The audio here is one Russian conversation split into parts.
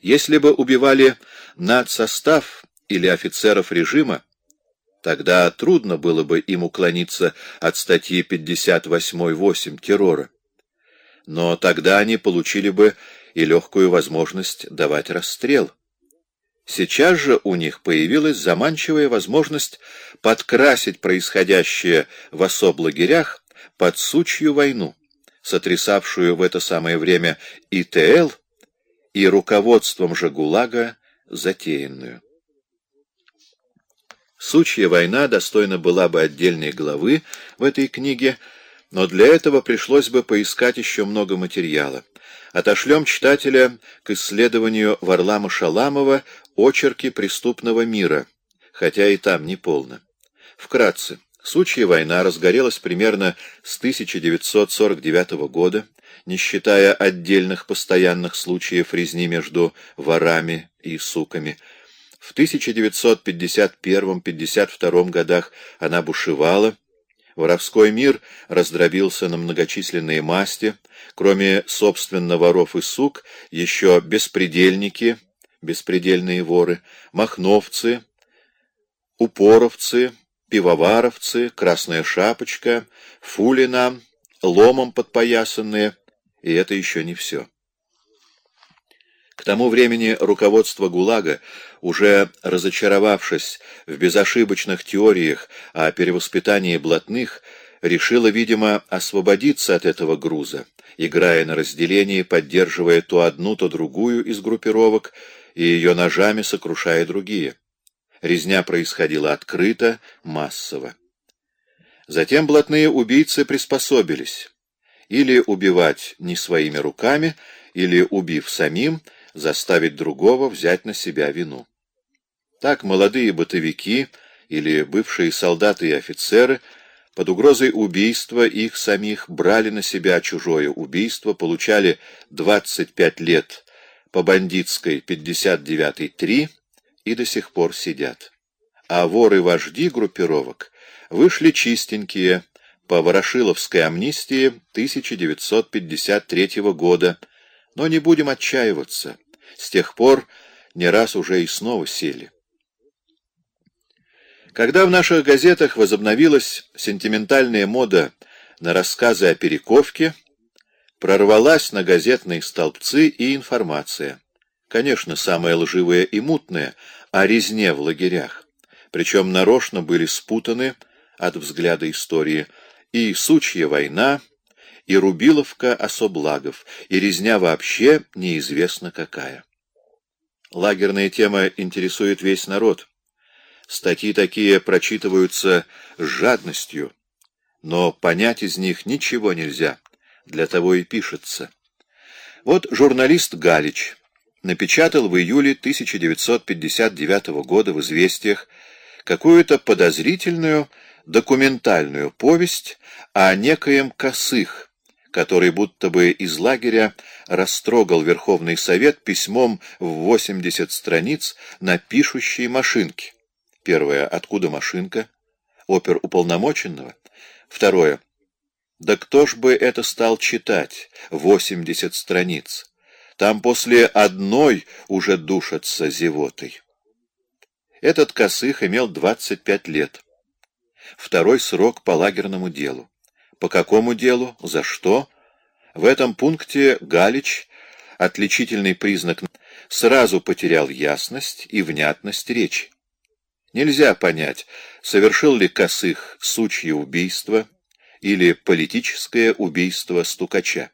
Если бы убивали надсостав или офицеров режима, тогда трудно было бы им уклониться от статьи 58.8 террора. Но тогда они получили бы и легкую возможность давать расстрел. Сейчас же у них появилась заманчивая возможность подкрасить происходящее в особлагерях под сучью войну, сотрясавшую в это самое время ИТЛ и руководством же ГУЛАГа затеянную. Сучья война достойна была бы отдельной главы в этой книге, но для этого пришлось бы поискать еще много материала. Отошлем читателя к исследованию Варлама Шаламова «Очерки преступного мира», хотя и там не полно. Вкратце, Сучья война разгорелась примерно с 1949 года, не считая отдельных постоянных случаев резни между ворами и суками. В 1951-52 годах она бушевала, Воровской мир раздробился на многочисленные масти, кроме, собственно, воров и сук, еще беспредельники, беспредельные воры, махновцы, упоровцы, пивоваровцы, красная шапочка, фулина, ломом подпоясанные, и это еще не все. К тому времени руководство ГУЛАГа, уже разочаровавшись в безошибочных теориях о перевоспитании блатных, решило, видимо, освободиться от этого груза, играя на разделении, поддерживая то одну, то другую из группировок и ее ножами сокрушая другие. Резня происходила открыто, массово. Затем блатные убийцы приспособились. Или убивать не своими руками, или, убив самим, заставить другого взять на себя вину. Так молодые бытовики или бывшие солдаты и офицеры под угрозой убийства их самих брали на себя чужое убийство, получали 25 лет по бандитской 59-3 и до сих пор сидят. А воры-вожди группировок вышли чистенькие по Ворошиловской амнистии 1953 года, но не будем отчаиваться. С тех пор не раз уже и снова сели. Когда в наших газетах возобновилась сентиментальная мода на рассказы о Перековке, прорвалась на газетные столбцы и информация. Конечно, самая лживая и мутная о резне в лагерях. Причем нарочно были спутаны от взгляда истории и сучья война, и Рубиловка особлагов, и резня вообще неизвестно какая. Лагерная тема интересует весь народ. Статьи такие прочитываются с жадностью, но понять из них ничего нельзя, для того и пишется. Вот журналист Галич напечатал в июле 1959 года в «Известиях» какую-то подозрительную документальную повесть о некоем Косых, который будто бы из лагеря растрогал Верховный Совет письмом в 80 страниц на пишущей машинке. Первое. Откуда машинка? Опер уполномоченного? Второе. Да кто ж бы это стал читать? 80 страниц. Там после одной уже душатся зевотой. Этот Косых имел 25 лет. Второй срок по лагерному делу. По какому делу? За что? В этом пункте Галич, отличительный признак, сразу потерял ясность и внятность речи. Нельзя понять, совершил ли Косых сучье убийство или политическое убийство стукача.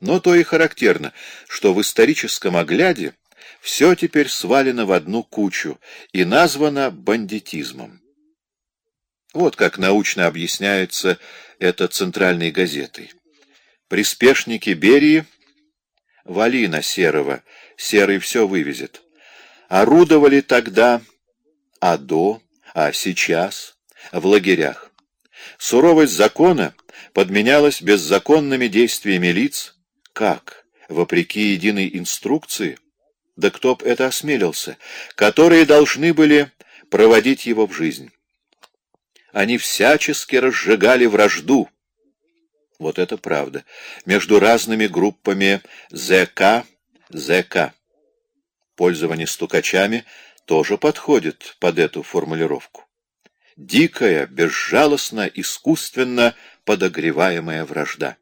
Но то и характерно, что в историческом огляде все теперь свалено в одну кучу и названо бандитизмом. Вот как научно объясняется это центральной газетой. Приспешники Берии, вали на Серого, Серый все вывезет. Орудовали тогда, а до, а сейчас, в лагерях. Суровость закона подменялась беззаконными действиями лиц. Как? Вопреки единой инструкции? Да кто б это осмелился? Которые должны были проводить его в жизнь. Они всячески разжигали вражду, вот это правда. Между разными группами ЗК, ЗК. Пользование стукачами тоже подходит под эту формулировку. Дикая, безжалостно, искусственно подогреваемая вражда.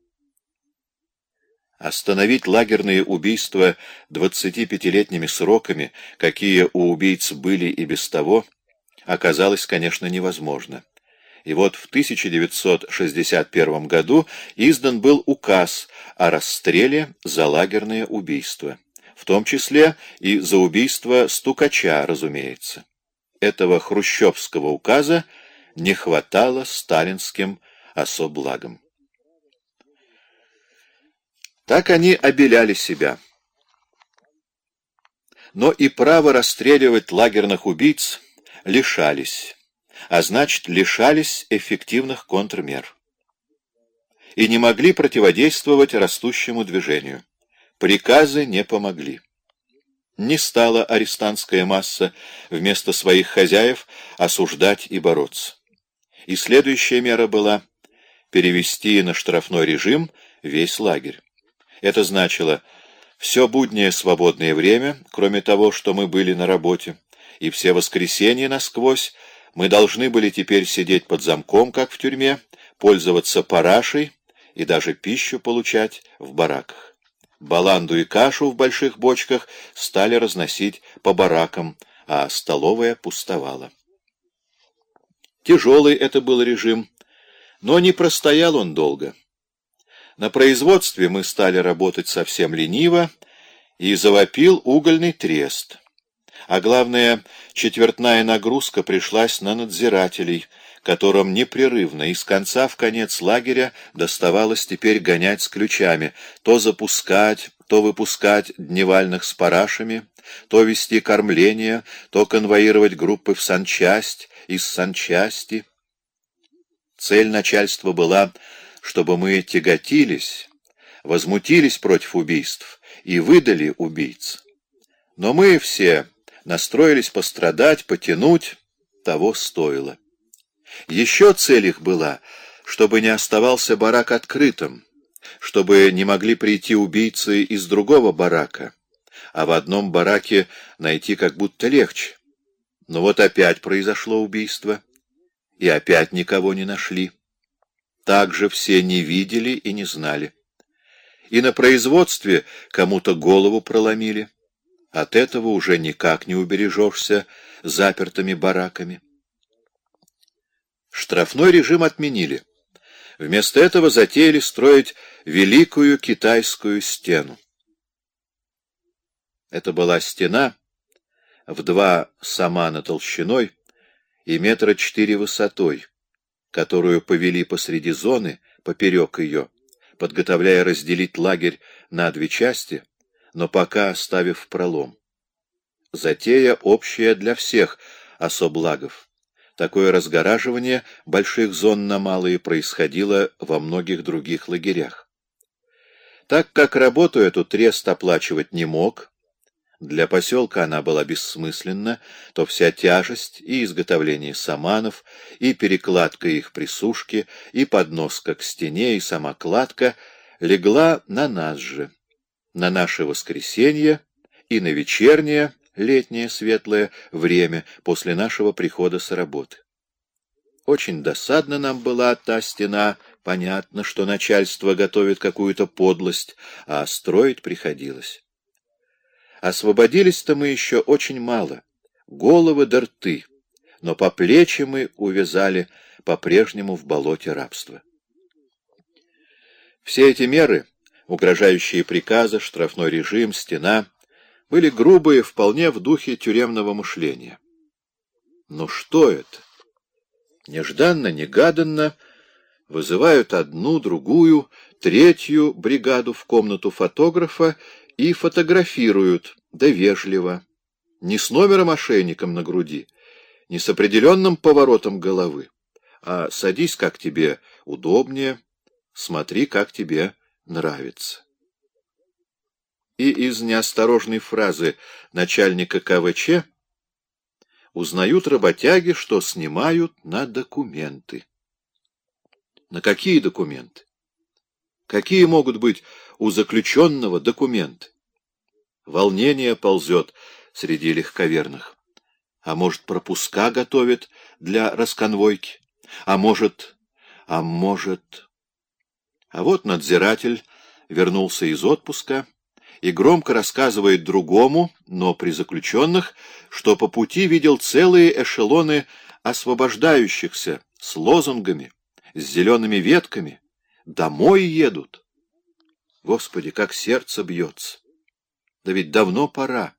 Остановить лагерные убийства 25-летними сроками, какие у убийц были и без того, оказалось, конечно, невозможно. И вот в 1961 году издан был указ о расстреле за лагерные убийства, в том числе и за убийство стукача, разумеется. Этого хрущевского указа не хватало сталинским особлагам. Так они обеляли себя. Но и право расстреливать лагерных убийц лишались а значит, лишались эффективных контрмер. И не могли противодействовать растущему движению. Приказы не помогли. Не стала арестантская масса вместо своих хозяев осуждать и бороться. И следующая мера была перевести на штрафной режим весь лагерь. Это значило все буднее свободное время, кроме того, что мы были на работе, и все воскресенья насквозь мы должны были теперь сидеть под замком, как в тюрьме, пользоваться парашей и даже пищу получать в бараках. Баланду и кашу в больших бочках стали разносить по баракам, а столовая пустовала. Тяжелый это был режим, но не простоял он долго. На производстве мы стали работать совсем лениво, и завопил угольный трест — а главное, четвертная нагрузка пришлась на надзирателей, которым непрерывно из конца в конец лагеря доставалось теперь гонять с ключами, то запускать, то выпускать дневальных с парашами, то вести кормление, то конвоировать группы в санчасть, из санчасти. Цель начальства была, чтобы мы тяготились, возмутились против убийств и выдали убийц. Но мы все настроились пострадать, потянуть, того стоило. Еще цель их была, чтобы не оставался барак открытым, чтобы не могли прийти убийцы из другого барака, а в одном бараке найти как будто легче. Но вот опять произошло убийство, и опять никого не нашли. Так же все не видели и не знали. И на производстве кому-то голову проломили. От этого уже никак не убережешься запертыми бараками. Штрафной режим отменили. Вместо этого затеяли строить Великую Китайскую стену. Это была стена в два самана толщиной и метра четыре высотой, которую повели посреди зоны, поперек ее, подготовляя разделить лагерь на две части — но пока оставив пролом. Затея общая для всех особлагов. Такое разгораживание больших зон на малые происходило во многих других лагерях. Так как работу эту трест оплачивать не мог, для поселка она была бессмысленна, то вся тяжесть и изготовление саманов, и перекладка их присушки, и подноска к стене, и сама кладка легла на нас же на наше воскресенье и на вечернее, летнее светлое время после нашего прихода с работы. Очень досадно нам была та стена, понятно, что начальство готовит какую-то подлость, а строить приходилось. Освободились-то мы еще очень мало, головы да рты, но по плечи мы увязали по-прежнему в болоте рабства. Все эти меры — угрожающие приказы, штрафной режим, стена, были грубые вполне в духе тюремного мышления. Но что это? Нежданно-негаданно вызывают одну, другую, третью бригаду в комнату фотографа и фотографируют, да вежливо, не с номером ошейником на груди, не с определенным поворотом головы, а садись, как тебе удобнее, смотри, как тебе нравится. И из неосторожной фразы начальника КВЧ узнают работяги, что снимают на документы. На какие документы? Какие могут быть у заключенного документы? Волнение ползет среди легковерных. А может, пропуска готовит для расконвойки? А может... А может... А вот надзиратель вернулся из отпуска и громко рассказывает другому, но при заключенных, что по пути видел целые эшелоны освобождающихся с лозунгами, с зелеными ветками. Домой едут. Господи, как сердце бьется! Да ведь давно пора.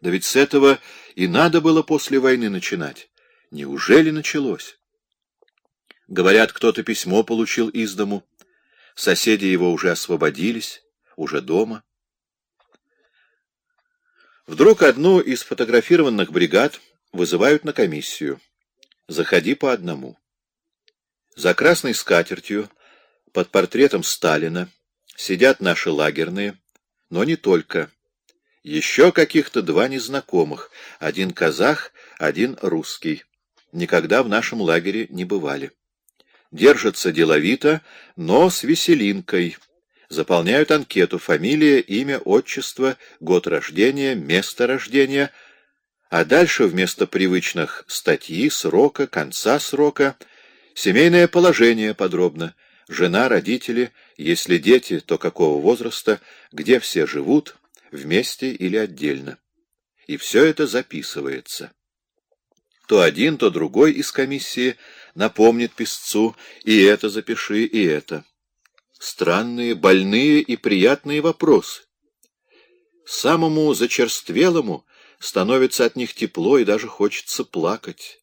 Да ведь с этого и надо было после войны начинать. Неужели началось? Говорят, кто-то письмо получил из дому. Соседи его уже освободились, уже дома. Вдруг одну из фотографированных бригад вызывают на комиссию. Заходи по одному. За красной скатертью, под портретом Сталина, сидят наши лагерные, но не только. Еще каких-то два незнакомых, один казах, один русский. Никогда в нашем лагере не бывали. Держатся деловито, но с веселинкой. Заполняют анкету фамилия, имя, отчество, год рождения, место рождения, а дальше вместо привычных статьи, срока, конца срока, семейное положение подробно, жена, родители, если дети, то какого возраста, где все живут, вместе или отдельно. И все это записывается. То один, то другой из комиссии напомнит писцу «и это запиши, и это». Странные, больные и приятные вопросы. Самому зачерствелому становится от них тепло и даже хочется плакать.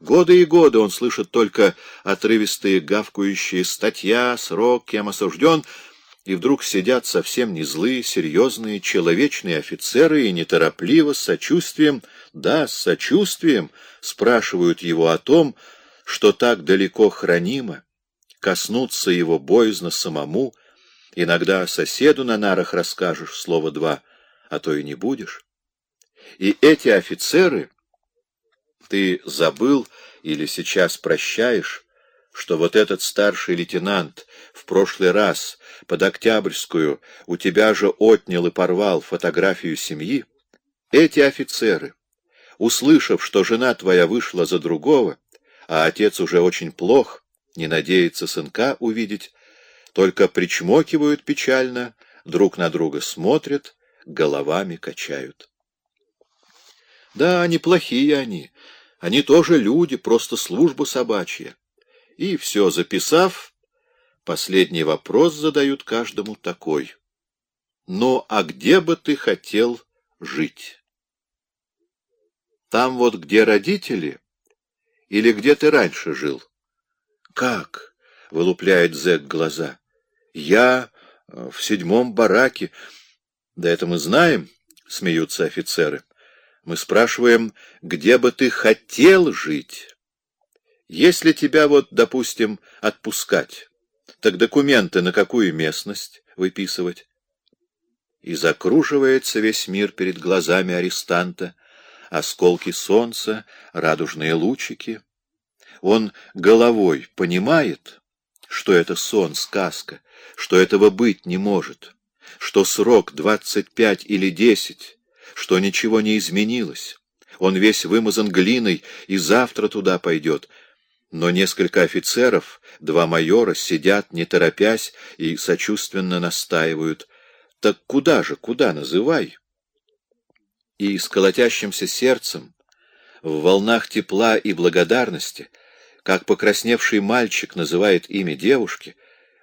Годы и годы он слышит только отрывистые гавкающие «статья», «срок», «кем осужден», и вдруг сидят совсем не злые, серьезные, человечные офицеры и неторопливо, с сочувствием, да, с сочувствием, спрашивают его о том, что так далеко хранимо, коснуться его боязно самому, иногда соседу на нарах расскажешь слово два, а то и не будешь. И эти офицеры, ты забыл или сейчас прощаешь, что вот этот старший лейтенант в прошлый раз под Октябрьскую у тебя же отнял и порвал фотографию семьи, эти офицеры, услышав, что жена твоя вышла за другого, а отец уже очень плох, не надеется сынка увидеть, только причмокивают печально, друг на друга смотрят, головами качают. Да, неплохие они, они тоже люди, просто служба собачья. И все записав, последний вопрос задают каждому такой. Ну, а где бы ты хотел жить? Там вот, где родители, или где ты раньше жил? Как? — вылупляет зэк глаза. Я э, в седьмом бараке. Да это мы знаем, — смеются офицеры. Мы спрашиваем, где бы ты хотел жить? Если тебя вот, допустим, отпускать, так документы на какую местность выписывать? И закруживается весь мир перед глазами арестанта, осколки солнца, радужные лучики. Он головой понимает, что это сон, сказка, что этого быть не может, что срок двадцать пять или десять, что ничего не изменилось. Он весь вымазан глиной и завтра туда пойдет — но несколько офицеров, два майора, сидят, не торопясь, и сочувственно настаивают. «Так куда же, куда, называй?» И с колотящимся сердцем, в волнах тепла и благодарности, как покрасневший мальчик называет имя девушки,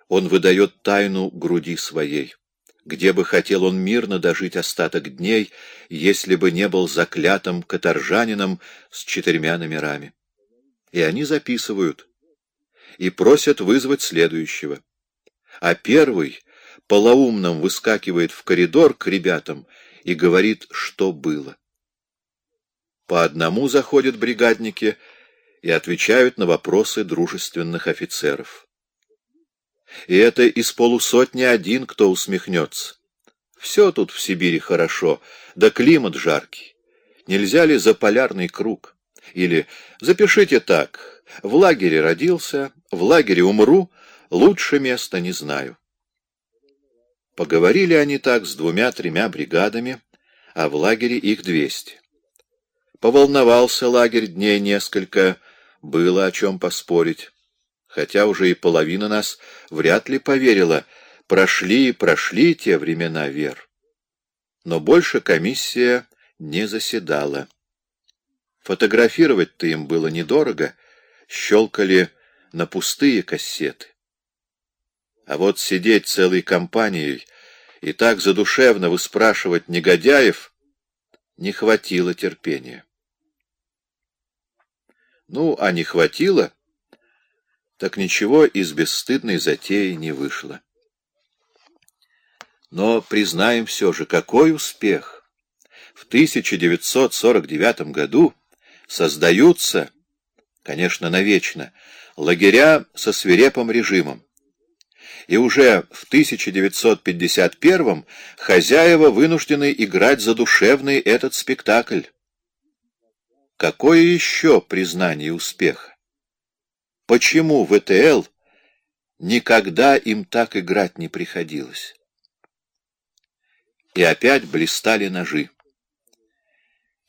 он выдает тайну груди своей. Где бы хотел он мирно дожить остаток дней, если бы не был заклятым каторжанином с четырьмя номерами и они записывают, и просят вызвать следующего. А первый полоумным выскакивает в коридор к ребятам и говорит, что было. По одному заходят бригадники и отвечают на вопросы дружественных офицеров. И это из полусотни один, кто усмехнется. Все тут в Сибири хорошо, да климат жаркий. Нельзя ли за полярный круг? Или запишите так, в лагере родился, в лагере умру, лучше места не знаю. Поговорили они так с двумя-тремя бригадами, а в лагере их двести. Поволновался лагерь дней несколько, было о чем поспорить. Хотя уже и половина нас вряд ли поверила, прошли и прошли те времена вер. Но больше комиссия не заседала. Фотографировать-то им было недорого, щелкали на пустые кассеты. А вот сидеть целой компанией и так задушевно выспрашивать негодяев не хватило терпения. Ну, а не хватило, так ничего из бесстыдной затеи не вышло. Но признаем все же, какой успех! В 1949 году создаются, конечно, навечно, лагеря со свирепым режимом. И уже в 1951 хозяева вынуждены играть задушевный этот спектакль. Какое еще признание успеха? Почему в ЭТЛ никогда им так играть не приходилось? И опять блистали ножи.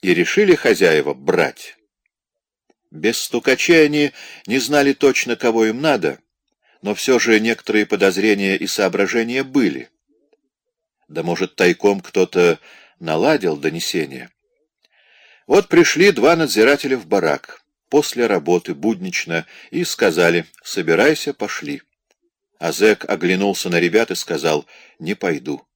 И решили хозяева брать. Без стукачей они не знали точно, кого им надо, но все же некоторые подозрения и соображения были. Да может, тайком кто-то наладил донесение. Вот пришли два надзирателя в барак, после работы, буднично, и сказали «собирайся, пошли». А зэк оглянулся на ребят и сказал «не пойду».